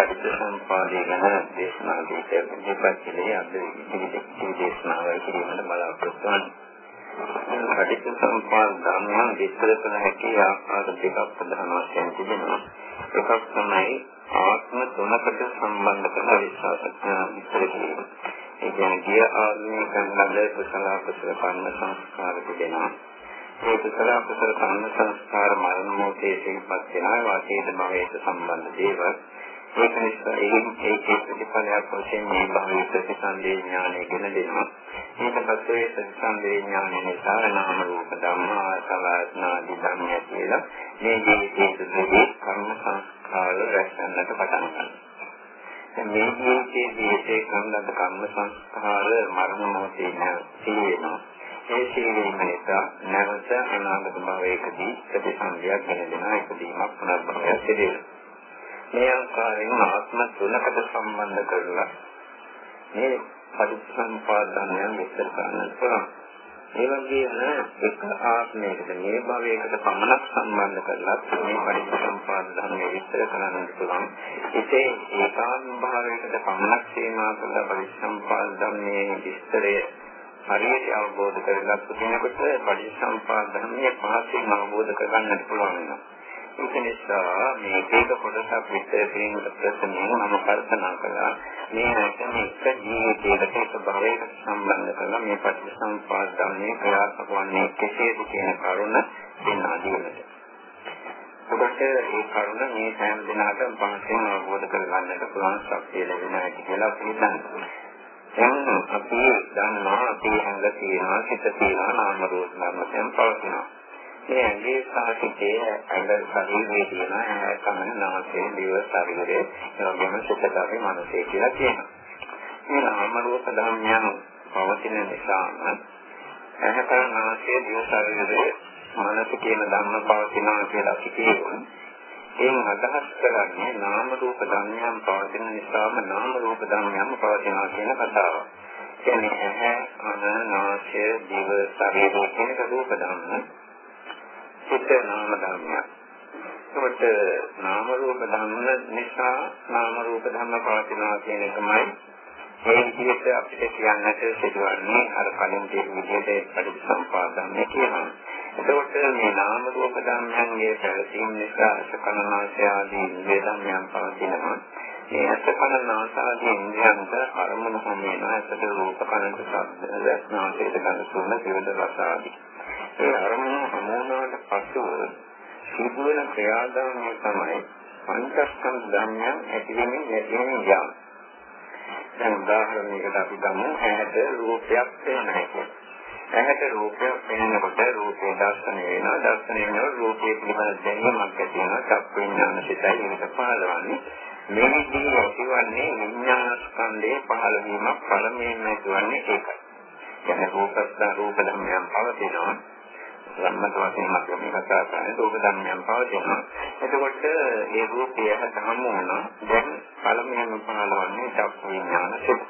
පටිච්චසමුපාදය ගැන දේශනා දෙකක් ඉදිරිපත් කළේ අද ඉදිරි දේශනාව කිරීමට බලාපොරොත්තු වෙනවා. පටිච්චසමුපාද ධර්මයන් විස්තර කරන හැකි ආකාර දෙකක් ප්‍රධාන වශයෙන් තිබෙනවා. එකක් තමයි ආත්ම තුනකට සම්බන්ධ කරන විශ්වාස විස්තර කිරීම. ඒ කියන්නේ ගිය ආත්මයේ කරන ලද කුසල කුසල කර්ම සංස්කාර තිබෙනවා. ඒ කුසල කුසල කර්ම සංස්කාර මරණ මොහොතේ සිහිපත් වෙනවා වාචික භවයට සම්බන්ධ දේවල් ඒක නිසා ඒකේ ප්‍රතිඵලයක් වශයෙන් මේ භවයේ ප්‍රතිසන්දේ ඥානය ගෙන දෙනවා. මේක පස්සේ ප්‍රතිසන්දේ ඥානය නිසා නාම රූප ධම්මා සලස්නාදි ධම්මය කියලා මේ ජීවිතයේදී කර්ම සංස්කාර රැස්වෙන්නට පටන් ගන්නවා. මේ ජීවිතයේදී ඒ කර්ම සංස්කාර මරණ මොහොතේ නැති වෙනවා ඒ සීලීම නිසා නැවත අනාගත භවයකදී ප්‍රතිසන්දියක් ගෙන දෙන එකදීමක් පුනර්භවයක් සිදුවෙනවා. මේ ආකාරයෙන් ආත්ම තුනකට සම්බන්ධ කරලා මේ පරිසම්පාදනයන් විස්තර කරන්න පුළුවන්. ඒ වගේම එක ආත්මයකට මේ භවයකට පමණක් සම්බන්ධ කරලා මේ පරිසම්පාද ධර්මයේ විස්තර කරන්න පුළුවන්. ඉතින් ඒකාන්ත භාවයකට පමණක් සීමා කරලා පරිසම්පාද ධර්මයේ විස්තරය හරියට අවබෝධ කරගත්තු කෙනෙකුට පටිච්චසමුපාද ධර්මයේ පහසුවෙන් අවබෝධ කරගන්නට පුළුවන් වෙනවා. ඒක නිසා මේ ඒක කොටසක් විස්තර කිරීමට ප්‍රථමයෙන් මම කල්පනා කළා මේ නැත්නම් එක ජීවිතයකට එක භවයකට සම්බන්ධ කරලා මේ පටිච්චසමුපාද ධර්මයේ ක්‍රියාත්මක වන්නේ කෙසේද කියන කරුණ දෙන්නා දීමට. ඔබට මේ කරුණ මේ සෑම දිනකටම පහසුවෙන් අවබෝධ කරගන්නට පුළුවන් ශක්තිය ලැබෙනවා කියලා හිතනවා. දැන් අපි දන්නවා අපි ඇඟ තියෙනවා සිත තියෙනවා නාම රූප ධර්මයන් පවතිනවා. මේ ඇඟේ සාහිතයේ ඇඟ ශරීරයේ තියෙන ඇහැ කන නාසය දිව ශරීරය එවැගේම සිත ධර්ම මනසේ කියලා කියනවා. මේ නාම රූප ධර්මයන් පවතින නිසාම ඇහැ කන නාසය දිව ශරීරය මනස කියන ධර්ම පවතිනවා කියලා අපි කියනවා. එයින් අදහස් කරන්නේ නාම රූප ධර්මයන් පවතින නිසාම නාම රූප ධර්මයන් පවතිනවා කියන කතාව. කියන්නේ ඇහැ, කන, නාසය, දිව, ශරීරය කියන රූප ධර්ම. සිත නාම ධර්මයක්. ඒකට නාම රූප ධර්ම නිසා නාම රූප ධර්ම පවතිනවා කියන එකමයි ඒ විදිහට අපිට කියන්නට සිදුවන්නේ අර කලින් කියන විදිහට පරිසම්පාදනය කියනවා. එතකොට මේ නාම රූප ධර්මයන්ගේ පැවතීම නිසා සකනාශය ආදී ඉන්ද්‍රිය ධර්මයන් පවතිනවා. මේ අසකනාශ ආදී ඉන්ද්‍රියන්ට අරමුණු හමු වෙනවා. ඒකට රූප කනට ශබ්ද රසනාසයට ගන්න සුවඳ විවිධ රස ආදී. ඒ අරමුණු හමු වුණාට පසුව සිදුවන ක්‍රියාදාමය තමයි පංචස්කන්ධ ධර්මයන් ඇතිවෙමින් නැතිවෙමින් යාම. දැන් උදාහරණයකට අපි ගමු. ඇහැට රූපයක් පේනවා. ඇහැට රූපය පෙනෙනකොට රූපේ දර්ශනය වෙනවා. දර්ශනය වෙනකොට රූපයේ පිළිබඳ දැනීමක් ඇති වෙනවා. චක්ක විඥාන සිතයි මේක පහළවන්නේ. මේ විදිහට ඇතිවන්නේ විඥාන ස්කන්ධයේ පහළ වීමක් පළමුවෙන් ඇතිවන්නේ ඒකයි. කියන්නේ රූපස්ත රූප ධර්මයන් පවතිනවා. සම්මත වශයෙන් අපි මේ කතා කරන්නේ රූප ධර්මයන් පවතිනවා එතකොට මේ රූපය හදහම වුණා දැන් පළමුවෙන් පහළවන්නේ චක්ක විඥාන සිත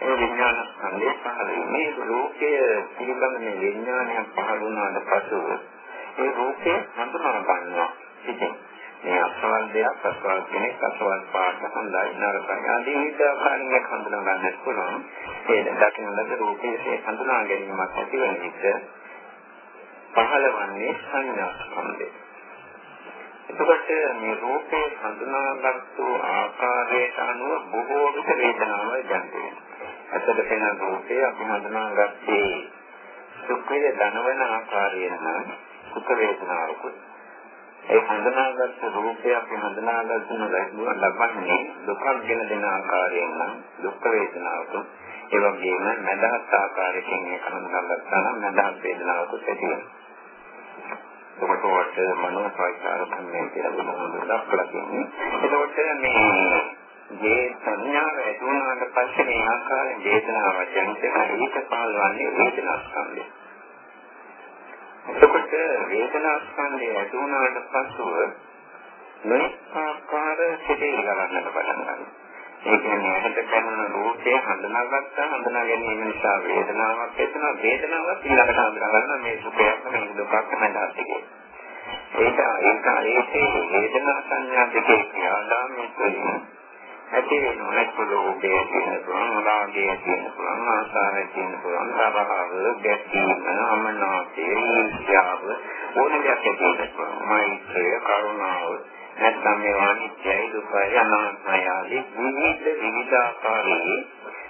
ඒ විඥාන ස්කන්ධය පහළ මේ රූපය පිළිබඳ මේ විඥානයක් පහළ වුණාට පසු ඒ රූපය හඳුනා ගන්නවා. ඉතින් මේ අසවල් දෙයක් අසවල් කෙනෙක් අසවල් පාට හොඳයි නරකයි ආදී විවිධ ආකාරයෙන් හඳුනා ගන්නත් පුළුවන්. ඒ දකින්න ලද රූපයේ හඳුනා ගැනීමක් ඇති වෙන විට පහළවන්නේ සංඥා ස්කන්ධය එතකොට මේ රූපේ හඳුනාගත්තු ආකාරයට අනුව බොහෝ විට වේදනාව දැනෙනවා. අතට පෙනෙන රූපේ අපි හඳුනාගත්තේ සුඛය දනවන ආකාරයෙන් නම් සුඛ වේදනාවකුත්. ඒ හඳුනාගත්තු රූපය අපි හඳුනාගත්තු ලබන්නේ දුකක් ගෙන දෙන ආකාරයෙන් නම් දුක් වේදනාවකුත්. ඒ වගේම මදහත් ආකාරයකින් ඒක හඳුනාගත්තා නම් මදහත් වේදනාවකුත් ඇති වෙනවා. එතකොට මනෝ සංස්කාර ධර්මයන් කියලා බුදුහාමුදුරුවෝ දක්වලා තියෙන්නේ. එතකොට මේ මේ සංඥාව ඇති වුණාට පස්සේ මේ ආකාරයෙන් වේදනාව ජනිත ඒක පහළවන්නේ වේදනා ස්කන්ධය. එතකොට වේදනා ස්කන්ධය ඇති වුණාට පස්සුව නොඑක ආකාර සිතේ ගලන්නට පටන් ගන්නවා. ඒ කියන්නේ ඇහැට දැනෙන රූපය හඳුනාගත්තා හඳුනා ගැනීම නිසා වේදනාවක් එතන වේදනාවක් ඊළඟට හඳුනා ගන්න මේ සුඛයක් මේ දුකක් නැදාත් ඒක ඒක ඒකේ වේදනා සංඥා දෙකේ ක්‍රියාදාමයේ තුලින් ඇති වෙනවා ඒක ලෝභය කියන පුළුවන් රාගය කියන පුළුවන් ආසාවය කියන පුළුවන් තරහව ගැටීම අමනාපය ඊර්ෂ්‍යාව ඕන දෙයක් ඇති වෙනවා මෛත්‍රිය කරුණාව නැත්නම් මේ අනිත්‍යයි දුකයි අනාත්මයි ආදී විවිධ විවිධාකාරී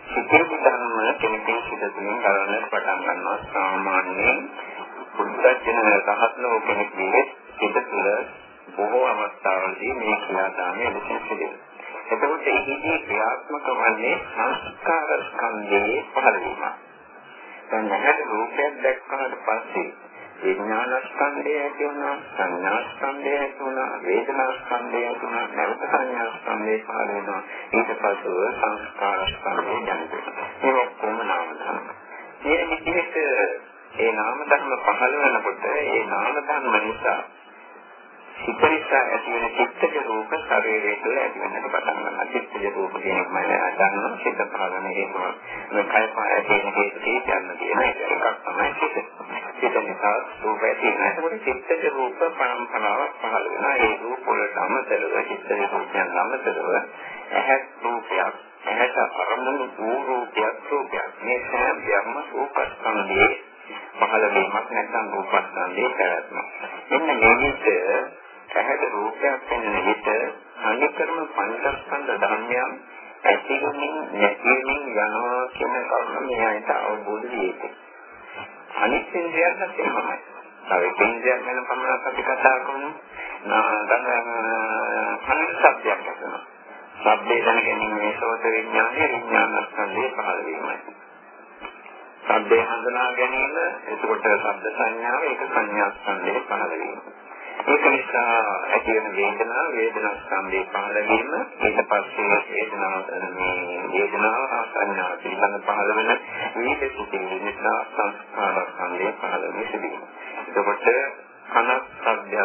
සිතේ ධර්ම කෙනෙකුගේ සිත තුළින් කරන්න පටන් ගන්නවා සාමාන්‍යයෙන් බුද්ධජන රහත්නෝ කෙනෙකුගේ සිත තුළ බොහෝ අවස්ථාවලදී මේ ක්‍රියාදාමය ලෙසින් සිදුවේ එතකොට එහිදී ක්‍රියාත්මක වන්නේ සංස්කාර ස්කන්ධයේ පහළ වීම. දැන් නැහැට රූපයක් දැක්කහට පස්සේ විඥාන ස්කන්ධය ඇති වුණා, සංඥා ස්කන්ධය ඇති වුණා, වේදනා ස්කන්ධය ඇති වුණා, නැවත සංඥා ස්කන්ධය පහළ වෙනවා. ඊට පස්ව සංස්කාර ස්කන්ධය දැනෙනවා. මේ ඔක්කොම නාම ධර්ම. මේ විදිහට ඒ නාම ධර්ම පහළ වෙනකොට ඒ නාම ධර්ම නිසා සිත නිසා ඇති වෙන චිත්තජ රූප ශරීරය තුළ ඇති වෙන්නට පටන් ගන්නවා. චිත්තජ රූප කියන එක මම දන්නවා සිත පහළන හේතුව. මේ කය පහ ඇති වෙන හේතුකේ යන්න තියෙන එකක් තමයි සිත. සිත නිසා රූප ඇති වෙනවා. ඒකෝට චිත්තජ රූප පරම්පරාවක් පහළ වෙනවා. ඒ රූප වලට අමතරව චිත්තජ රූපයන් අමතරව ඇහත් රූපයක් ඇහැට අරමුණු වූ රූපයක් රූපයක්. මේ සෑම යම්ම රූපස්කන්ධයේ පහළ වීමක් නැත්නම් රූපස්කන්ධයේ පැවැත්ම. මෙන්න මේ විදිහට ඇහැට රූපයක් වෙන විට අනිකර්ම පංචස්කන්ධ ධර්මයන් ඇතිවෙමින් නැතිවෙමින් යනවා කියන කරුණ මෙයාට අවබෝධ වෙන්නේ. අනිත් ඉන්ද්‍රියන්ත් එහෙමයි. තව ඉන්ද්‍රියක් ගැන පමණක් අපි කතා කරමු. දැන් කන සබ්දයක් ගන්නවා. සබ්දේ දැන ගැනීමේ සෝත විඥානයේ විඥානස්කන්ධය පහළ වීමයි. සබ්දේ හඳුනා ගැනීම එතකොට සබ්ද සංඥාව ඒක සංඥා ස්කන්ධයේ පහළ වීම. ඒක නිසා ඇති වෙන වේදනාව වේදනා ස්කන්ධේ පහළ වීම ඊට පස්සේ වේදනාව මේ වේදනාව ආසන්නාව පිළිබඳ පහළ වෙන විවිධ සිතිවිලි නිසා සංස්කාර ස්කන්ධේ පහළ වෙන සිදුවීම. එතකොට කන සබ්දය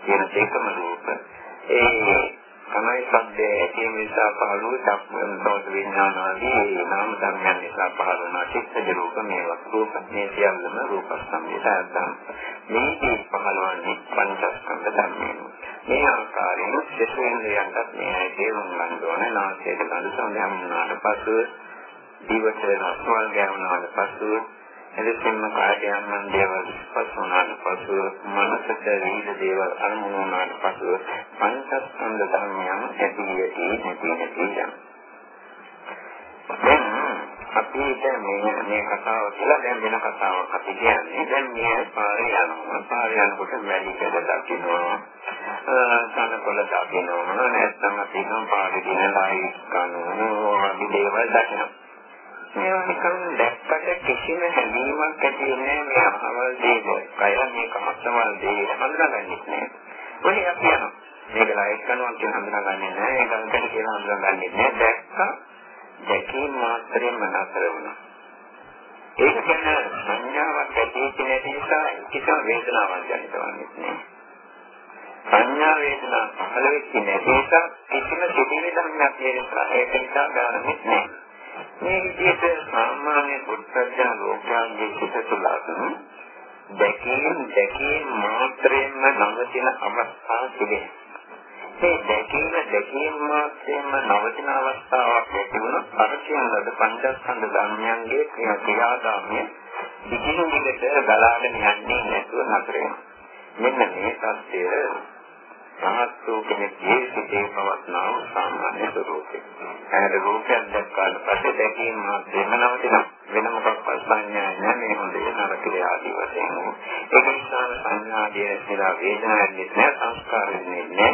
කියන දෙකම රූප ඒ තමයි සද්දේ ඇති නිසා පහළ වූ ධම්ම සෝත විඥාන ආදී නාම ධර්මයන් නිසා පහළ වන චිත්තජ රූප මේවා රූප මේ සියල්ලම රූප සම්මිතයන් මේකේ පහළවන්නේ පංචස්කන්ධ ධර්මයන්. මේ ආකාරයෙන් දෙසෙන්දයන්ට මේ තේරුම් ගන්න ඕනේ. නාසයට ගඳ සම්යම් වුණාට පසු දිවට රසවල් ගෑවුණාට පසු එලෙසින්ම කායට යම් දේවල් ස්පර්ශ වුණාට පසු මනසට විවිධ දේවල් අරමුණු වුණාට පසු පංචස්කන්ධ ධර්මයන් ඇති ඇති නැති නැති යන. අපි දැන් මේ මේ කතාව කියලා දැන් වෙන කතාවක් අපි කියන්නේ. දැන් මේ පාරේ යනවා පාරේ යනකොට මැලි කඩ දකින්නවා සනකොල දකින්නවා නැත්නම් අපි නම් පාරේ දිනලායි කනවා වගේ දේවල් දකින්නවා මේවා නිකන් දැක්කට කිසිම හැඟීමක් ඇති වෙන්නේ මේ අහවල් දේක. කය මේක අත්සවල් දේ හඳුනාගන්නේ නැහැ. ඔය අපි යනවා. මේක ලයිට් කරනවා කියන හඳුනාගන්නේ නැහැ. ඒක අන්තර කියලා හඳුනාගන්නේ නැහැ. දැක්ක දැකීම මාත්‍රයෙන්ම නතර වුණා. ඒක ගැන සංඥාවක් ඇති නැති නිසා කිසිම වේදනාවක් දැනෙන්නේ නැහැ. සංඥා වේදනා පහළ වෙච්ච නැති නිසා කිසිම සිතිවිලි ධර්මයක් නේද ඒක නිසා ගන්නෙ නැහැ. මේ විදිහට සාමාන්‍ය පුත්තජන ලෝකයන්ගේ සිත තුළ දැකීම දැකීම මාත්‍රයෙන්ම නවතින අවස්ථා තිබෙනවා. මේ දැකීම දැකීම මාත්‍රයෙන්ම නවතින අවස්ථාවක් ලැබුණොත් අර කියන ලද පංචස්කන්ධ ධර්මයන්ගේ ක්‍රියාදාමය දිගින් දිගට බලාගෙන යන්නේ නැතුව නතර වෙනවා. මෙන්න මේ සත්‍යය රහත් වූ කෙනෙක්ගේ සිතේ පවත්නා වූ සාමාන්‍ය ස්වરૂපය. ඇහැර රූපයක් දැක්කාට පස්සේ දැකීම මාත්‍රෙම නවතින වෙන මොකක්වත් සංඥා නැහැ මේ හොඳේ නරකේ ආදී වශයෙන්. ඒක නිසා සංඥාදී ඇතිලා වේදනාවක් නැහැ සංස්කාරෙන්නේ නැහැ.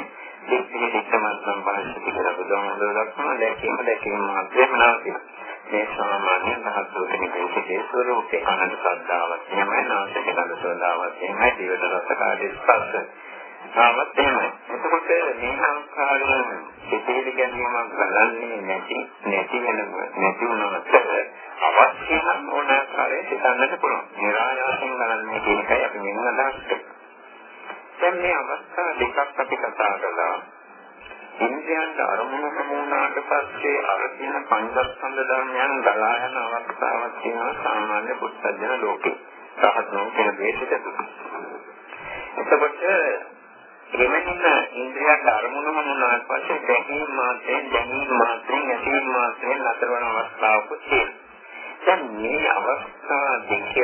දෙකේ දෙකම සම්බන්ධ කියලා බුදුහාමුදුරුවෝ දක්වන දැකීම දැකීම මාත්‍රෙම නවතින. මේ සාමාන්‍ය රහත් වූ කෙනෙකුගේ ස්වરૂපේ අනන්ත සද්ධාවක් එහෙමයි නාසක ගඳ සෝදාවක් එහෙමයි දිවට රස කාදී ස්පර්ශ තාමත් එහෙමයි. එතකොට මේ ආකාරයෙන් සිතේලි ගැනීමක් ගලන්නේ නැති නැති වෙන නැති වුණාට අවශ්‍ය නම් ඕන ආකාරයෙන් සිතන්නට පුළුවන්. නිරායාසයෙන් ගලන්නේ කියන එකයි අපි මෙන්න අදහස් කරන්නේ. දැන් මේ අවස්ථා දෙකක් අපි කතා කළා. ඉන්ද්‍රයන්ට අරමුණු හමුනාට පස්සේ අර කියන පංචස්කන්ධ ධර්මයන් ගලා යන අවස්ථාවක් තියෙනවා සාමාන්‍ය පුත්තජන ලෝකේ. සහත්නෝ කියන දේශිත. එතකොට එමෙන්න ඉන්ද්‍රියයන් අරමුණු වුණාට පස්සේ දැකීම මාත්‍රයෙන් දැනීම මාත්‍රයෙන් ඇසීම මාත්‍රයෙන් නතර වන අවස්ථාවකුත් තියෙනවා. දැන් මේ අවස්ථා දෙක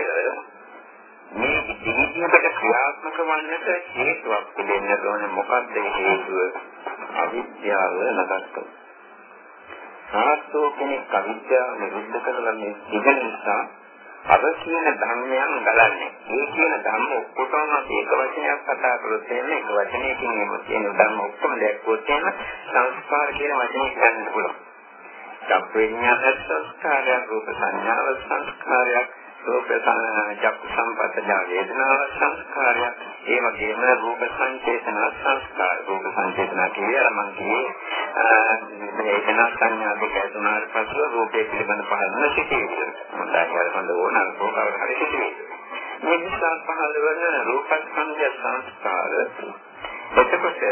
මේ විදිහට ක්‍රියාත්මක වන්නට හේතුවක් තිබෙන්න ඕනේ මොකක්ද හේතුව? අවිද්‍යාව නඩත්තු. සාස්ත්‍රෝ කෙනෙක් අවිද්‍යාව නිරුද්ධ කරලා මේ ඉගෙන නිසා අර කියන ධර්මයන් ගලන්නේ. මේ කියන ධර්ම ඔක්කොටම ඒක වචනයක් කතා කරොත් එන්නේ ඒක වචනයකින් මේ කියන ධර්ම ඔක්කොම දැක්කොත් එන සංස්කාර කියන වචනේ ගන්න පුළුවන්. චක්ඛේඥාන සංස්කාරය, රූප සංඥාව සංස්කාරයක්, රූප චක්ඛ සම්පතජා වේදනාව සංස්කාරයක්, ඒ වගේම රූප සංචේතන සංස්කාර, රූප සංචේතන කියලා මම කියේ වේදනා සංඥා දෙක ඇතුණාට පස්ව රූපේ පිළිබඳ පහළම සිටිවිද. මොකක්ද හොඳ ඕන රූපාවල හරි සිටිවිද. මේ නිසා පහළ වන රූපස්කන්ධ සංස්කාර එතකොට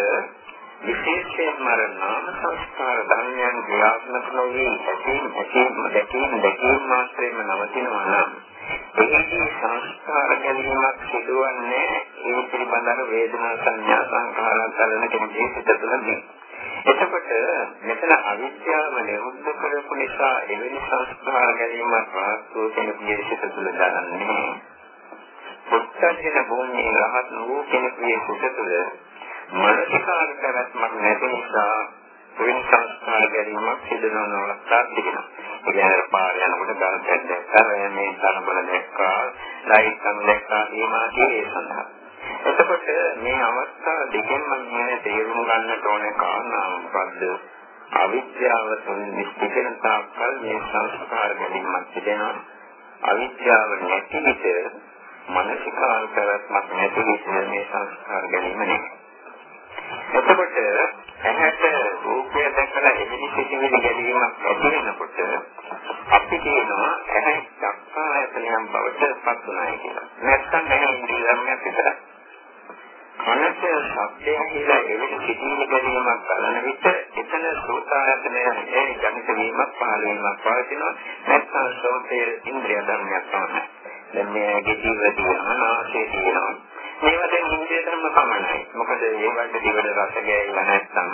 විශේෂයෙන්ම නාම සංස්කාර ධර්මයන් ක්‍රියාත්මක නොවී ඇතීම් ඇතීම් දැකීම් දැකීම් මාත්‍රේම නවතිනවා නම් එහිදී සංස්කාර ගැනීමක් සිදුවන්නේ ඒ පිළිබඳව වේදනා සංඥා සංකාරයන් කරන කෙනෙකුගේ සිත තුළදී. එතකොට මෙතන අවිද්‍යාව නිරුද්ධ කරපු නිසා එවැනි සංස්කාර ගැනීමක් ප්‍රාප්තෝ කෙනෙකුගේ සිත තුළ දරන්නේ. පුත්තජන භූමියේ රහත් වූ කෙනෙකුගේ සිත තුළ මානසිකාර පැවැත්මක් නැති නිසා වෙන සංස්කාර ගැනීමක් සිදු නොවන අවස්ථාවක් තිබෙනවා. ඒ කියන්නේ පාර යනකොට ගල්පැද්ද දැක්කා, මේ ධනබල දැක්කා, ලයිට්ම් දැක්කා, ඒමා කියේ සඳහා. එතකොට මේ අවස්ථා දෙකෙන්ම මේ තේරුම් ගන්නට ඕනේ කාරණා මොකද්ද? අවිද්‍යාව තුළින් නිස්තිකන තාක්කල් මේ සංස්කාර ගැනීමක් තිබෙනවා. අවිද්‍යාව නැති විට මානසිකාර පැවැත්මක් නැති විට මේ සංස්කාර ගැනීම නැහැ. එතකොට ඇහැට රූපය දැකලා එදිරි සිටිවිලි ගැනීමක් ඇති වෙනකොට අපි කියනවා ඇහැ චක්කායතනයන් බවට පත් වුණායි කියලා. නැත්නම් ඇහැ ඉන්ද්‍රියයක් විතරයි. කනට ශබ්දය කියලා එවිට සිටිවිලි ගැනීමක් කරන විට එතන සෝතායතනය ඒ ජනිත වීමක් පහළ වීමක් පවතිනවා. නැත්නම් සෝතේ ඉන්ද්‍රිය ධර්මයක් තමයි. දැන් මේ ගෙඩිය තියෙනවා, නාසය තියෙනවා. මේවා දැන් ඉන්දිය ධර්ම පමණයි. මොකද ඒවට දිවල රස ගෑවිලා නැත්නම්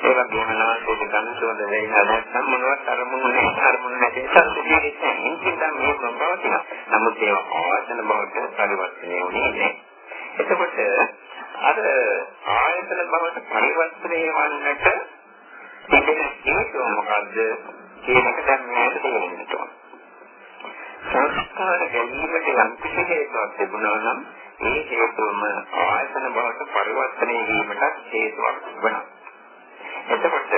ඒ වගේම නාසයේ ගඳ සුවඳ දැනෙලා නැත්නම් මොනවත් අරමුණු නැහැ. අරමුණු නැති සංසිද්ධියක් නැහැ. ඉන්දිය ධර්ම මේ ප්‍රබවතින. නමුත් ඒවා ආයතන බවට පරිවර්තනය වෙන්නේ නැහැ. එතකොට අර ආයතන බවට පරිවර්තනය වන්නට තිබෙන හේතුව මොකද්ද කියන එක දැන් මේකට තේරෙන්න ඕන. සංස්කාර ගැනීමට යම් කිසි හේතුවක් තිබුණා නම් ඒ හේතුවම ආයතන බවට පරිවර්තනය වීමට හේතුවක් වෙනවා. එතකොට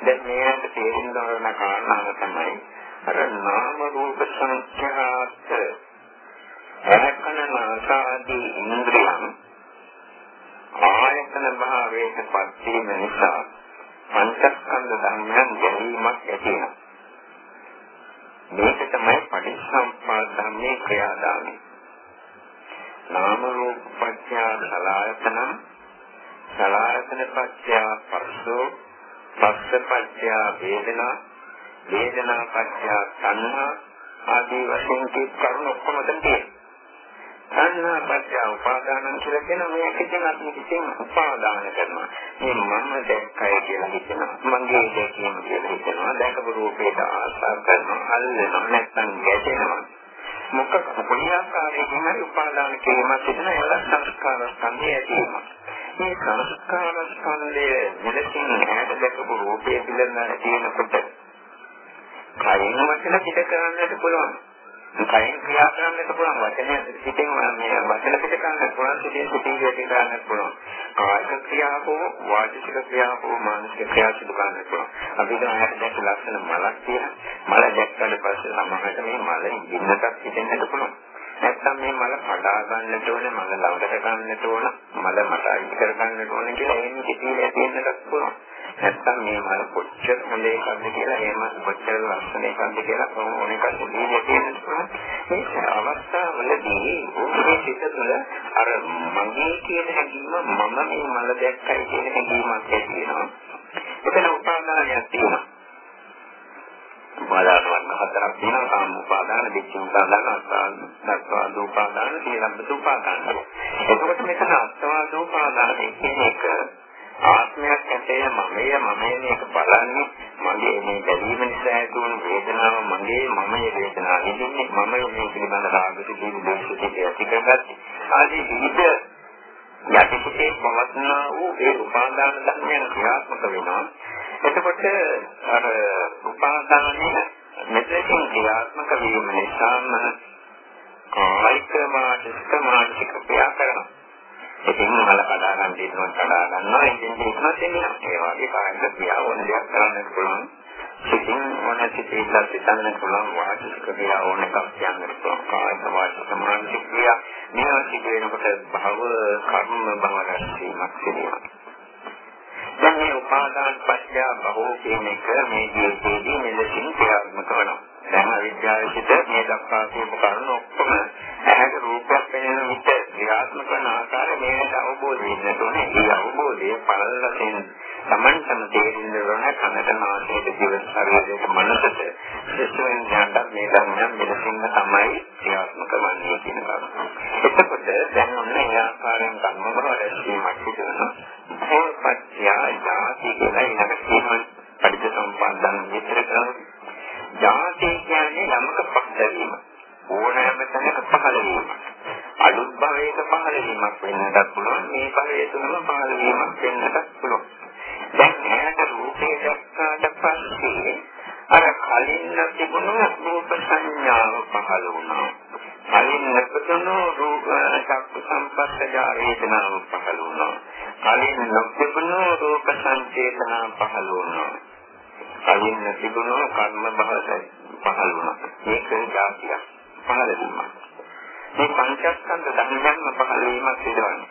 දැන් මේකට තේරුම් ගන්න කාරණාව තමයි අර නාම රූප සංඛ්‍යාත අරකන මාසාදී ඉන්ද්‍රියන් ආයතන භාවයට පත් වීම නිසා පංචස්කන්ධ ධර්මයන් ගැනීමක් ඇති වෙනවා. මේක තමයි පටිච්චසමුප්පාද ධර්මයේ ක්‍රියාදාමය. නාම රූප පත්‍ය සලායතන සලායතන පත්‍ය පස්සෝ පස්ස පත්‍ය වේදනා වේදනා පත්‍ය සංහා ආදී වශයෙන් කී කරුණු ඔක්කොම තියෙනවා. සංහා පත්‍ය උපාදාන කියලා කියන මේ කිසිම අපි කිසිම උපාදාන කරනවා. මේ මම දැක්කයි කියලා හිතනවා. මගේ දැකීම කියලා හිතනවා. දැකපු රූපේට ආශා කරනවා. අල්ලනවා නැත්නම් ගැටෙනවා. මොකක් පොලියාකාරයෙන් හරි උපාදාන කිරීමක් සිදෙන ඒ සංස්කාර ස්කන්ධය ඇතිවීම. මේ සංස්කාර ස්කන්ධය මෙලෙසින් ඈත දැකපු රූපයේ පිළිබඳ තියෙනකොට කයින් වචන පිට කරන්නට පුළුවන්. කයින් ක්‍රියා කරන්නට පුළුවන් වචන පිටින් මේ වචන පිට කරන්නට පුළුවන් සිටින් සිටින් පිට කරන්නට පුළුවන්. කායික ක්‍රියා හෝ වාචික ක්‍රියා හෝ මානසික ක්‍රියා සිදු කරන්නට පුළුවන්. අපි දැන් දැක්ක ලක්ෂණ මලක් කියලා මල දැක්කට පස්සේ සමහරට මේ මල ඉන්නකක් හිතෙන්නට පුළුවන්. නැත්නම් මේ මල කඩා ගන්නට ඕනේ මල ළඟට ගන්නට ඕන මල මට අයිති කර ගන්නට ඕනේ කියලා එහෙම කිසිම තියෙන්නට පුළුවන්. නැත්තම් මේ මල කොච්චර හොඳ එකක්ද කියලා එහෙම කොච්චර ලස්සන එකක්ද කියලා ඕන එකක් දෙන්නේ තියෙනවා. මේ අවස්ථාවලදී ඔබේ සිත තුළ අර මගේ කියන හැඟීම මම මේ මල දැක්කයි කියන හැඟීමක් ඇති වෙනවා. එතන උපාදානයක් තියෙනවා. උපාදාන වර්ග හතරක් තියෙනවා. කාම උපාදාන, දිට්ඨි උපාදාන, අස්වාද උපාදාන, සීලබ්බත උපාදාන. එතකොට මෙතන අත්වාද උපාදානය කියන එක ආත්මයක් ඇතේ මමය මමය මේක බලන්නේ. මගේ මේ බැලීම නිසා ඇතිවන වේදනාව මගේ මමයේ වේදනාව විඳින්නේ. මම මේ පිළිබඳ රාග සිතිවිලි දෝෂ සිතිවිලි ඇති කරගත්තේ. ආදී විවිධ යටිපිටේ පවත්නා වූ ඒ උපාදාන ධර්මයන් ක්‍රියාත්මක වෙනවා. එතකොට අර උපාදානයේ මෙතෙකින් ක්‍රියාත්මක වීම නිසාම කායික මානසික මානසික ක්‍රියා කරනවා. ඉතින් මල කඩා ගන්න දෙනවා කඩා ගන්නවා ඉතින් ඒකත් එන්නේ ඒ වගේ කායික ක්‍රියාව ඕන දෙයක් කරන්න පුළුවන්. ඉතින් මොන සිතිවිල්ල සිතන්න පුළුවන් වාචික ක්‍රියාව ඕන එකක් කියන්න පුළුවන්. කායික වාචික මානසික ක්‍රියා මේවා සිදු වෙනකොට භව කර්ම භව රැස්වීමක් සිදුවෙනවා. දැන් මේ උපාදාන පත්‍ය බහෝ කියන එක මේ ජීවිතයේදී මෙලෙසින් ක්‍රියාත්මක වෙනවා. දැන් අවිද්‍යාවේ සිට මේ දක්වා කියපු කරුණු ඔක්කොම ඇහැට රූපයක් පෙනෙන විට ක්‍රියාත්මක කරන ආකාරය මේකට අවබෝධ වෙන්න ඕනේ. ඒ අවබෝධය පළලකින් Tamanටම තේරෙන්න ඕන කනට නාසයට දිව ශරීරයට මනසට සිසුවෙන් ඥානත් මේ ධර්මයන් මෙලෙසින්ම තමයි ක්‍රියාත්මක වන්නේ කියන කරුණ. එතකොට දැන් ඔන්න ඒ ආකාරයෙන් කර්ම බව රැස්වීමක් සිදු වෙනවා. ඒ පත්‍ය යාති කියලා ඊළඟ කියමන් පරිදසම්පන්නන් විතර කරනවා. ජාති කියන්නේ ළමක පහළ වීම. ඕනෑම තැනක පහළ වීම. අලුත් භවයක පහළ වීමක් වෙන්නත් පුළුවන්. මේ භවයේ තුනම පහළ වීමක් වෙන්නත් පුළුවන්. දැන් ඇහැට රූපේ දැක්කාට පස්සේ අර කලින් තිබුණු රූප සංඥාව පහළ වුණා. කලින් නැපතුණු රූප චක්ක සම්පස්සජා වේදනාව පහළ වුණා. කලින් නොතිබුණු රූප සංචේතනා පහළ වුණා. කලින් තිබුණු කර්ම භවසයි පහළ වුණා. මේක જાතියක් පහළ වීමක්. මේ පංචස්කන්ධ ධර්මයන්ම පහළ වීමක් සිදුවන්නේ.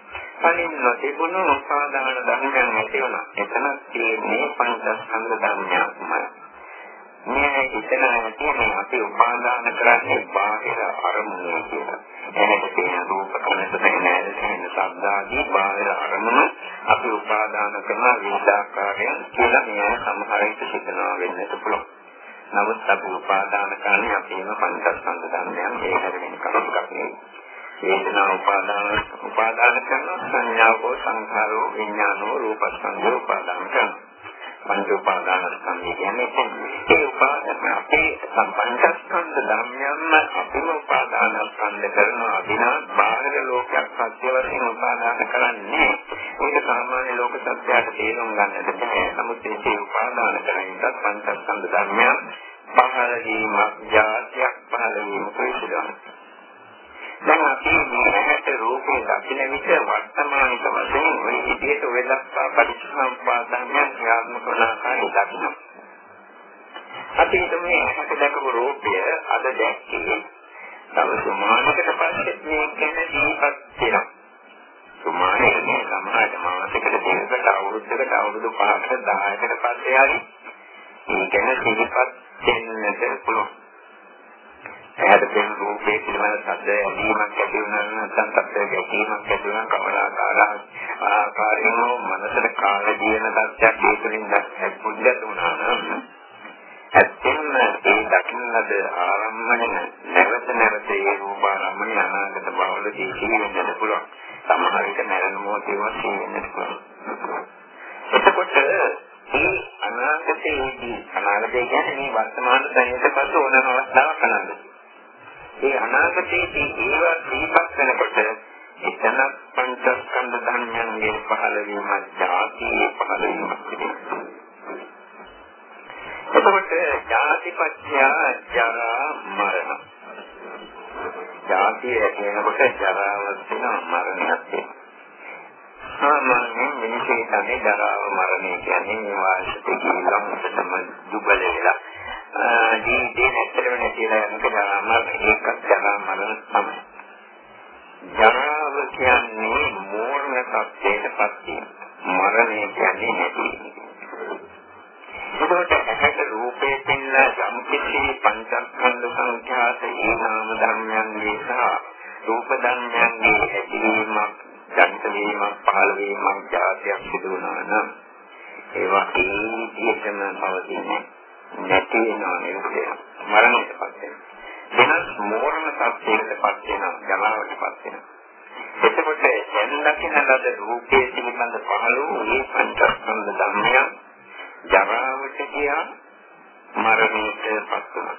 කලින් නොතිබුණු උපාදාන ධර්මයන් ඇති වුණා. එතන තියෙන්නේ පංචස්කන්ධ ධර්මයක්මයි. මේ හිතන තියෙන අපි උපාදාන කරන්නේ බාහිර අරමුණු කියලා. එහෙනම් තියෙන රූප කනට දැනෙන තියෙන ශබ්ද ආදී බාහිර අරමුණු අපි උපාදාන කරන විවිධාකාරයන් කියලා මේ සමහර විට හිතනවා වෙන්නත් පුළුවන්. නමුත් අපි උපාදාන කරන්නේ අපේම පංචස්කන්ධ ධර්මයන් ඒ හැරෙන කරුණක් නෙවෙයි. වේදනා උපාදාන උපාදාන කරන සංඥාවෝ සංඛාරෝ විඥානෝ රූපස්කන්ධෝ උපාදාන කරනවා. පංච උපාදාන ස්කන්ධය කියන්නේ ඒ උපාදාන අපේ පංචස්කන්ධ ධර්මයන්ම අපිම උපාදාන ස්කන්ධ කරනවා. විනා බාහිර ලෝකයක් සත්‍ය වශයෙන් උපාදාන කරන්නේ. ඒක සාමාන්‍ය ලෝක සත්‍යයට තේරුම් ගන්නට බැහැ නමුත් මේ උපාදාන කරන්නේ පංචස්කන්ධ ධර්මයන් පහළ වීමක් જાතියක් පහළ වීමක් විශ්වාසය දැන් අපි මේ ඇහැට රූපේ දකින විට වර්තමානික වශයෙන් ওই විදිහට ඔය දක්වා පරිච්ඡම්පාදයන් ක්‍රියාත්මක වන ආකාරය දකිනවා. අපි හිතමු ඇහැට දැකපු රූපය අද දැක්කේ තව සමානකට පස්සේ මේ ගැන දීපත් වෙනවා. සමානයේ සමාජ මානසිකට දෙකකට අවුරුද්දකට අවුරුදු 5කට 10කට පස්සේ හරි මේ ගැන සිහිපත් වෙන්නට පුළුවන්. ඇහැට පෙනෙන රූපේ පිළිබඳ සද්ද ඇලීමක් ඇති වෙනවා නැත්නම් සද්ද ගැටීමක් ඇති වෙනවා කවලාකාර ආකාරයෙන් මනසට කාල දින තත්ත්වයක් ඒ තුළින් දැක්පුද්දට වුණා නම් ඇත්තෙන්ම ඒ දකින්නද ආරම්භණය නැවත නැවත ඒ රූප ආරම්භණය අනාගත බවලදී සිහිවෙන්නට පුළුවන්. සමහර විට මරණ මොහොතේ වශයෙන් වෙන්නත් පුළුවන්. එතකොට මේ අනාගතයේදී අනාගතය කියන්නේ මේ වර්තමාන සංයත පසු ඕනම අවස්ථාවක් අනාගතය. ඒ අනාගතයේදී ඒවා දීපත් වෙනකොට එතන පංචස්කන්ධ ධර්මයන්ගේ පහළ වීමත් ජාතියේ පහළ වීමක් තිබෙනවා. එතකොට ජාතිපත්‍ය ජරා මරණ. ජාතිය කියනකොට ජරාවක් වෙනවා මරණයක් වෙනවා. සාමාන්‍යයෙන් මිනිස්සු හිතන්නේ ජරාව මරණය කියන්නේ මේ වාසිත කියලා මොකටම දුබල වෙලා ජීවිතේ නැතරම නැතිලා යනකම මම ඒකත් ජරා මරණ තමයි. ජරාව කියන්නේ මෝරණ තත්ත්වයකටපත් වීම. මරණය කියන්නේ නැති. ඒකට ඇහැට රූපේ පින්න යම් කිසි පංචස්කන්ධ සංඛ්‍යාත ඒ නාම ධර්මයන්ගේ සහ රූප ධර්මයන්ගේ ඇතිවීමක්, ජනිත වීමක්, පහළ වීමක්, ජාතියක් සිදු වුණා නම් ඒවා ඒ විදිහටම පවතින්නේ නැති වෙනවා නේද? මරණයටපත් වෙනවා. වෙනස් මෝරණ සත්‍යයකටපත් වෙනවා, ජලාවටපත් වෙනවා. එතකොට දැන් දකින ලද රූපයේ පිළිබඳ පහළ වූ මේ පංචස්කන්ධ ධර්මයන් ජරාවට ගියා මරණයට පත් වුණා.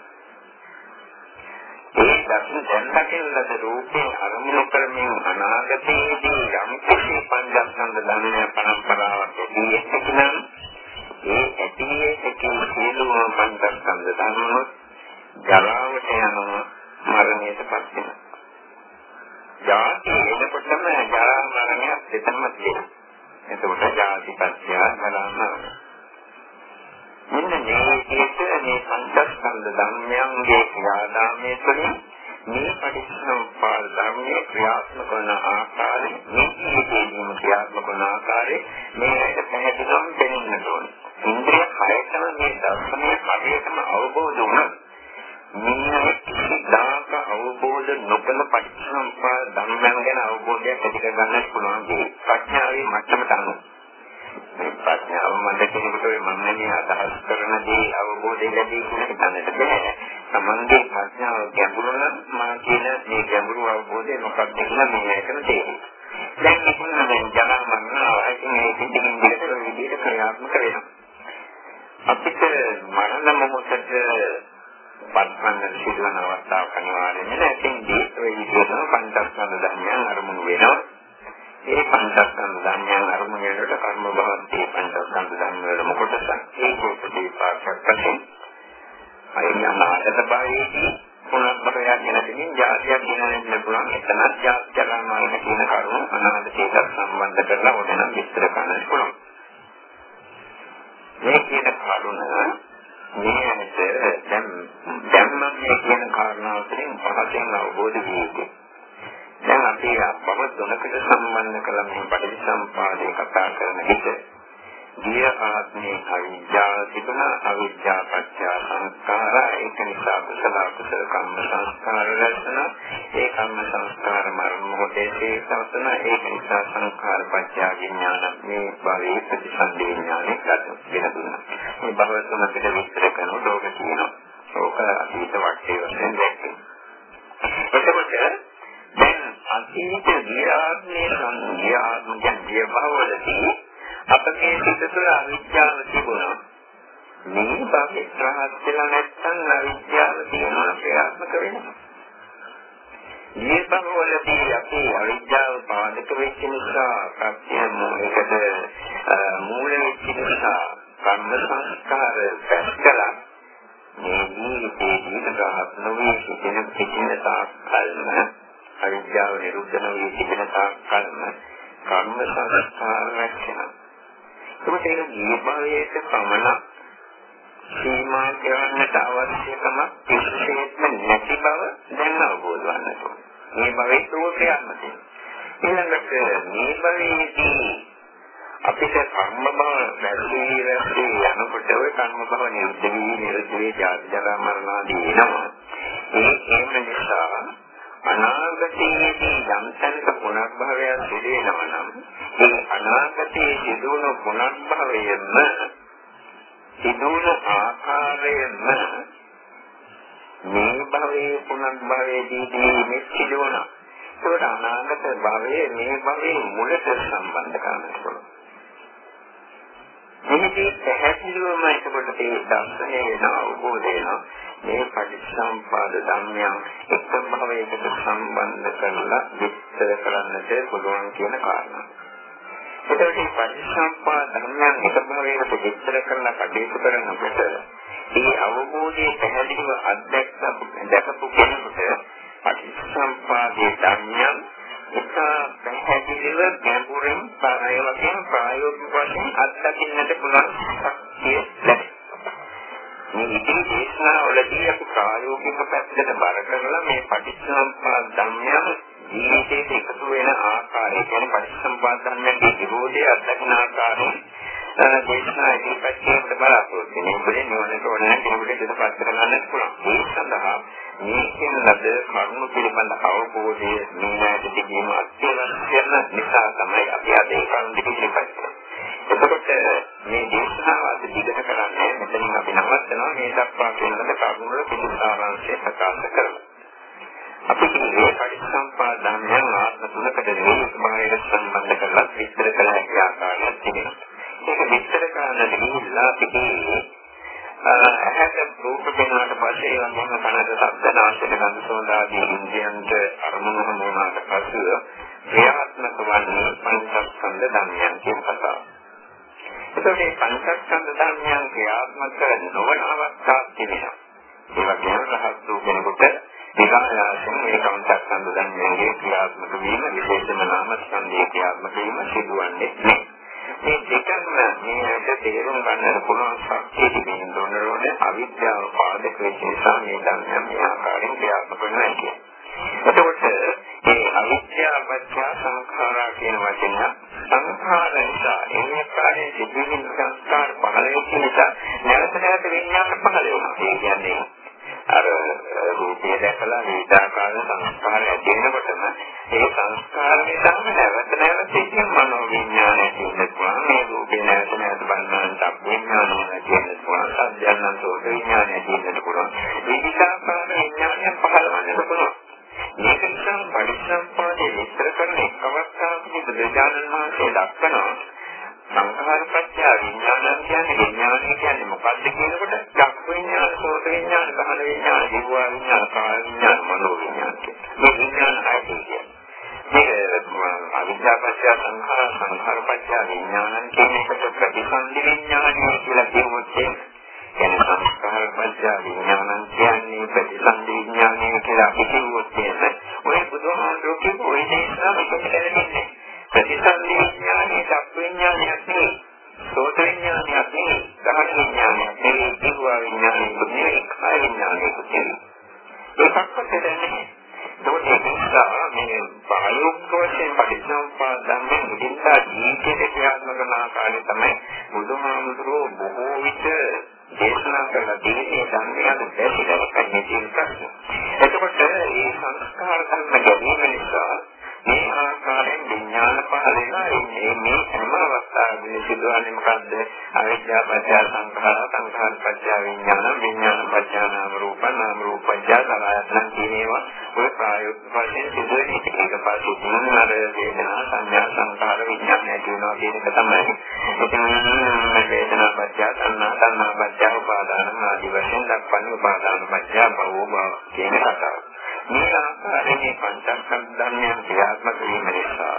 ඒ දකින දැන් දකින ලද රූපේ අරමුණු කරමින් අනාගතයේදී යම් කිසි පංචස්කන්ධ ධර්මයන් පරම්පරාවක් ඇතිවෙන්න නම් ඒ ඇතිවේ සිටින සියලුම පංචස්කන්ධ ධර්මවල ජරාවට යනවා මරණයට පත් වෙනවා. ජාති එනකොටම ජරා මරණය දෙතම තියෙනවා. එතකොට ජාති පත්‍ය ජරා මරණ. මෙන්න මේ විදිහට මේ පංචස්කන්ධ ධර්මයන්ගේ ක්‍රියාදාමයේ තුළින් මේ පටිච්චසමුප්පාද ධර්මයේ ක්‍රියාත්මක වන ආකාරය මේ ජීවිතයේම ක්‍රියාත්මක වන ආකාරය මේකට පැහැදිලිවම පෙනෙන්න ඕනේ. ඉන්ද්‍රිය හයතම මේ දර්ශනය හරියටම අවබෝධ වුණා. මේ දාක අවබෝධ නොකළ පටිච්චසමුප්පාද ධර්මයන් ගැන අවබෝධයක් ඇති කර ගන්නත් පුළුවන් දෙයක්. ප්‍රඥාවේ මට්ටමට අනුව. මේ ප්‍රඥාව මත කෙනෙකුට මන්නේ අදහස් කරන දේ අවබෝධය ලැබී කියන හිතන්නට බෑ. සමන්ගේ ප්‍රඥාව ගැඹුරු නම් මා කියන මේ ගැඹුරු අවබෝධය මොකක්ද කියලා මේ එකන තේරෙනවා. දැන් මෙතන දැන් ජනා මන්නාව ඉතින් මේ පිටින් විදිහට විදිහට ක්‍රියාත්මක වෙනවා. අපිට මරණ මොහොතේ පත්වන්න සිදුවන අවස්ථාවක් අනිවාර්යයෙන්ම නැතිදී ඔය විදිහටම පංචස්කන්ධ ධර්මයන් අරමුණු වෙනවා. ඒ පංචස්කන්ධ ධර්මයන් අරමුණු වෙනකොට කර්ම භවන්ති පංචස්කන්ධ ධර්ම වල මොකටද? ඒ කෝපදී පාක්ෂයක් වශයෙන් අයින් අනාගත භවයේදී පුනර්භවයක් ගැනදී ජාතියක් ගෙනවෙන්න පුළුවන් එතනත් ජාත්‍යකරණය කියන කරුණු අනාගතයට සම්බන්ධ කරලා උඩනම් විස්තර කරන්න පුළුවන්. මේ කියන කරුණ මේ ඇයිද දැන් දැන් මම මේ කියන කාරණාව තුළින් පහසෙන් අවබෝධ වෙන්නේ. දැන් අපි අපව තුනකට සම්බන්ධ කළ මේ පටිච්චසමුපාදේ කතා කරන විට ගිය ආත්මේ අවිද්‍යාව තිබුණ අවිද්‍යා පත්‍ය සංස්කාර ඒක නිසා කුසල කුසල කම්ම සංස්කාර රැස්න ඒ කම්ම සංස්කාර මරණ මොහොතේ තේසවතන ඒක නිසා සංස්කාර පත්‍ය විඥාන මේ භවයේ ප්‍රතිසන්දි විඥානේ ගත වෙන දුන්නා මේ භව තුන පිට විස්තර කරන ලෝක කියනවා ඕක අතීත වටේ වශයෙන් දැක්කේ. එතකොට දැන් අතීත ගිය ආත්මේ සංගිය ආත්ම ගැන භවවලදී අපගේ සිත තුළ අවිද්‍යාව තිබුණා. මේ භවයේ රහත් වෙලා නැත්නම් අවිද්‍යාව තියෙනවා ක්‍රියාත්මක වෙනවා. මේ භවවලදී අපි අවිද්‍යාව පාදක වෙච්ච නිසා ප්‍රත්‍ය මූලයකට මූල වෙච්ච නිසා කර්ම සංස්කාර පැස්කලා මේ ජීවිතයේ රහත් නොවී සිටින පිටින තාක්කල්ම අවිද්‍යාව නිරුද්ධ නොවී සිටින තාක්කල්ම කර්ම සංස්කාර රැකෙනවා. ඒකට ඒක නිභවයට පමණ සීමා කරන්නට අවශ්‍යකම කිසිසේත්ම නැති බව දැන් අවබෝධ වන්නට ඕනේ. මේ භවයේ තෝරයක්ම තියෙනවා. ඊළඟට මේ භවයේදී අපිට කර්ම භව වැඩි වැඩි යනකොට ඔය කර්ම භව නිරුද්ධ වී නිරුද්ධ වී ජාති ජරා මරණ ආදී එනවා. ඒ ඒ නිසා අනාගතයේදී යම් තැනක පුනර්භවයක් සිදු වෙනවා නම් ඒ අනාගතයේ සිදුවන පුනර්භවයෙන්ම සිදුවන ආකාරයෙන්ම මේ භවයේ පුනර්භවයේදී මේ සිදුවන ඒකට අනාගත භවයේ මේ භවයේ මුලට සම්බන්ධ කරන්න පුළුවන්. මෙහිදී පැහැදිලිවම එතකොට මේ දර්ශනය වෙන අවබෝධ වෙනවා මේ පටිච්චසම්පාද ධර්මයන් එක් භවයකට සම්බන්ධ කරලා විස්තර කරන්නට පුළුවන් කියන කාරණා. එතකොට මේ පටිච්චසම්පාද ධර්මයන් එක භවයකට විස්තර කරලා කටයුතු කරනකොට මේ අවබෝධයේ පැහැදිලිව අත්දැක්ක දැකපු කෙනෙකුට පටිච්චසම්පාදයේ ධර්මයන් එක පැහැදිලිව ගැඹුරින් ප්‍රායෝගික ප්‍රායෝගික වශයෙන් අත්දකින්නට පුළුවන් ශක්තිය ලැබෙනවා. මේ ඉතිරි දේශනාවලදී අපි ප්‍රායෝගික පැත්තට බර කරලා මේ පටිච්චසමුප්පාද ධර්මයන් ජීවිතයට එකතු වෙන ආකාරය කියන පටිච්චසමුප්පාද ධර්මයන්ගේ විරෝධය අත්දකින ආකාරය දේශනා ඉදිරිපත් කිරීමට බලාපොරොත්තු වෙනවා. මොකද නිවනට ඕන නම් කෙනෙකුට ඉදපත් කරගන්න පුළුවන්. ඒ සඳහා මේ කියන ලද කරුණු පිළිබඳ අවබෝධය නිවනට තිබීම අත්‍යවශ්‍ය නිසා තමයි අපි අද ඒ කරුණු ඉදිරිපත් කරන්නේ. එතකොට මේ දේශනාව අද දිගට කරන්නේ මෙතනින් අපි නවත්තනවා මේ දක්වා කියන ලද කරුණු වල පිටු සාරාංශය ප්‍රකාශ කරමු. අපි මේ පරිසම්පාද ධර්මයන් ආත්ම තුනකට පිළිබඳව විස්තර කළ හැකි ආකාරයක් තිබෙනවා. ඒක විස්තර කරන්නට ගිහිල්ලා පිටේ ඇහැට රූප පෙනුනට පස්සේ ඒ වගේම කනට ශබ්ද නාසයට ගඳ සුවඳ ආදී ඉන්ද්‍රියන්ට අරමුණු හමුනාට පසුව ක්‍රියාත්මක වන්නේ පංචස්කන්ධ ධර්මයන් කියන කතාව. එතකොට මේ පංචස්කන්ධ ධර්මයන් ක්‍රියාත්මක නොවන අවස්ථා තිබෙනවා. ඒ වගේම රහත් වූ කෙනෙකුට විකාශයෙන් මේ පංචස්කන්ධ ධර්මයන්ගේ ක්‍රියාත්මක වීම විශේෂම නාම ස්කන්ධයේ ක්‍රියාත්මක වීම සිදුවන්නේ නැහැ. මේ දෙකම මේකට තේරුම් ගන්න පුළුවන් ශක්තිය තිබෙන දොනරෝනේ අවිද්‍යාව පාදක වෙච්ච නිසා මේ ධර්මයන් මේ ආකාරයෙන් ක්‍රියාත්මක වෙනවා කියන්නේ. එතකොට මේ අවිද්‍යාව පත්‍ය සංඛාරා කියන වචනය සංඛාර නිසා එන්නේ කාර්යයේ සිදුවෙන සංස්කාර පහළ වෙච්ච නිසා නැවත නැවත විඤ්ඤාණ පහළ වෙනවා. ඒ කියන්නේ අර රූපය දැකලා විදාකාර සංස්කාර ඇති වෙනකොටම ඒ සංස්කාර නිසාම විඥානං කියන එකට ප්‍රතිසන්දි විඥානය මේ බාහිර වශයෙන් පටිච්චසමුප්පාද ධර්මයෙන් මුදින්දා ජීවිතයේ ක්‍රියාත්මක කරන ආකාරය තමයි බුදුහාමුදුරුවෝ බොහෝ විට දේශනා කරන දීනේ ධර්මයන් දැසිලා කන්නේ තියෙන ප්‍රශ්න. එතකොට මේ සංස්කාර ධර්ම ගැනීම නිසා මේ ආකාරයෙන් විඥාන පහළ වෙනවා. මේ හැම අවස්ථාවෙදී සිදුවන්නේ මොකද්ද? අවිද්‍යාව පත්‍ය සංඛාර සංඛාර පත්‍ය විඥාන විඥාන පත්‍ය නාම රූප නාම රූප පත්‍ය සලආයතන කියනවා ඔය ප්‍රායෝගික වශයෙන් සිදුවෙන එක එක පස්සේ තුන අර වේදනා සංඥා සංඛාර විඥාන ඇති වෙනවා කියන එක තමයි. ඉතින් වේදනා පත්‍ය සංඥා සංඥා පත්‍ය උපාදාන ආදී වශයෙන් දක්වන්නේ උපාදාන පත්‍ය භවෝ භව කියන කතාව. මේ ආකාරයෙන් පංචස්කන්ධයන් ක්‍රියාත්මක වීම නිසා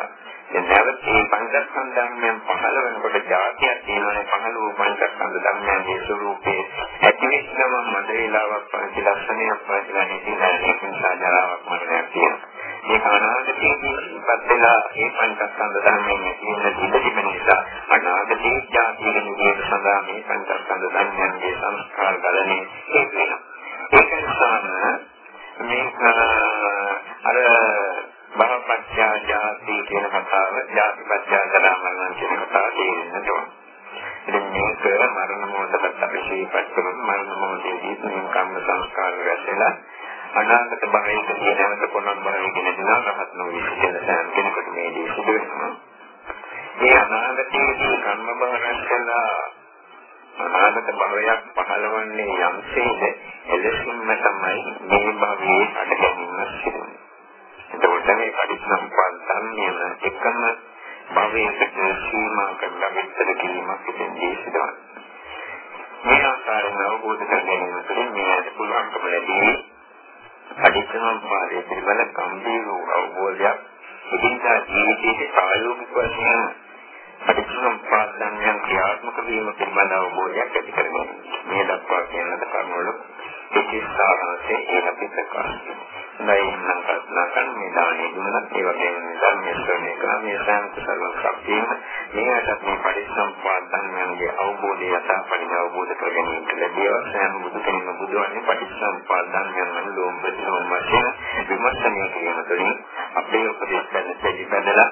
නැවත මේ පංචස්කන්ධ ධර්මයන් පහළ වෙනකොට જાතියක් තියෙනවානේ පහළ වූ පංචස්කන්ධ ධර්මයන්ගේ ස්වરૂපේ ඇතිවෙච්ච ගමන් මද වේලාවක් පරිදි ලක්ෂණයක් පරිදිලා නිදිනානේ සංසාරාවක් මොනවාක් තියෙනවා. මේ අනාගතයේ ඉපත් වෙලා මේ පංචස්කන්ධ ධර්මයන් ඇතිවෙන දෙතිම නිසා අනාගතයේ જાතියක නිවීම සඳහා මේ පංචස්කන්ධ ධර්මයන්ගේ සංස්කාර බලනේ පුළුවන්කම ලැබී පරිසම්පාදයේ පිළිබඳ ගම්භීර අවබෝධයක් ඉදින්දා ජීවිතයේ ප්‍රායෝගික වශයෙන් පටිච්චසමුප්පාද ධර්මයන් ක්‍රියාත්මක වීම පිළිබඳ අවබෝධයක් ඇති කරගන්න. මේ දක්වා කියනද කරුණවල ප්‍රතිස්ථාපනයේ ඒ අපි ප්‍රකාශ කරනවා. නම් කල්පනා කරන මේ දානේ දුන්නත් ඒ වගේම ධර්මයේ ශ්‍රවණය කරන මේ සාන්ත සර්ව ශක්තියම මේකට මේ පටිච්චසමුප්පාද ධර්මයන්ගේ අවබෝධය යථා පරිදි අවබෝධ කර ගැනීමට ලැබියව සෑම බුදු කෙනෙකුම බුදුවන්නේ පටිච්චසමුප්පාද ධර්මයන් වල ලෝම ප්‍රතිලෝම වශයෙන් විමර්ශනය කිරීම තුළින් අපේ උපදේශ කරන පිළිපැදලා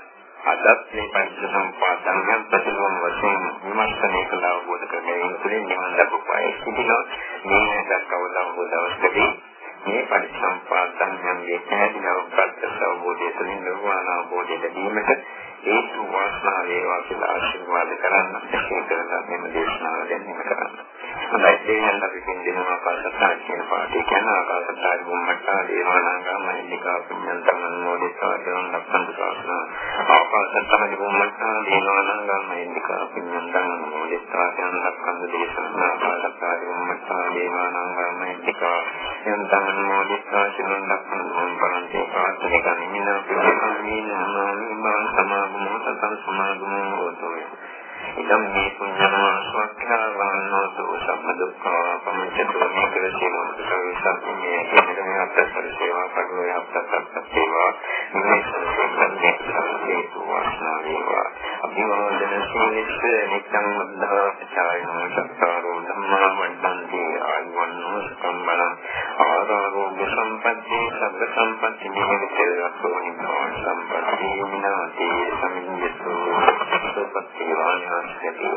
අදත් මේ පංචසම්පාද ධර්මයන් ප්‍රතිලෝම වශයෙන් විමර්ශනය කළ අවබෝධ කර ගැනීම තුළින් නිවන් දක්වායි සිටිනවා මේ දක්වන අවබෝධවස්තදී මේ පරිසම්පාද ධර්මයන්ගේ පැහැදිලිව ප්‍රත්‍යක්ෂ අවබෝධය තුළින් නිර්වාණ අවබෝධය ලැබීමට හේතු වාසනා වේවා කියලා ආශිර්වාද කරන්න ඒක කරලා මෙන්න දේශනාව දෙන්නම කරන්න. හොඳයි දෙයයන් අපි කියනවා පාසත්තා කියන පාඩේ. කියන ආකාශතාරි බුම්මට්ටා දේවානාගම ඉන්දිකා පුඤ්ඤන්තං මොදිතා දරන ලක්ෂණ ශාසන ආකාශත්තා බුම්මට්ටා දේවානාගම ඉන්දිකා පුඤ්ඤන්තං මොදිතා දරන ලක්ෂණ දේශනා. ආකාශතාරි බුම්මට්ටා දේවානාගම ඉන්දිකා යන්තං මොදිතා සිනන් ලක්ෂණ පරන්තේ පාස්නේ කනින පිළිපන්නේ නමෝ සමාගමෝ සතං සමාගමෝ හෝතෝ. ඉදම් මේ පුඤ්ඤනා ස්වක්ඛාවානෝතු සම්මදුක්ඛා පමුච්චතෝ මේකල සීලෝ සවිසක්ඛේ කියන අපතර සේවා පරිලෝය අපතත් සේවා මේ සංකල්පයේ හේතු වාසනා වේවා අභිවාදන සීලස්ස නිත්‍යං මද්ධා චායනෝ සත්තාරෝ ධම්මා සම්පත්තියේ ආයුවන්ව සම්බලම් ආරෝග්‍ය සම්පත්තියේ සබ්බ සම්පත්ති නිමිතයක් වුණා සම්පත්තියේ විනාදී සමිඤ්ඤතෝ සත්‍යවානියස්සති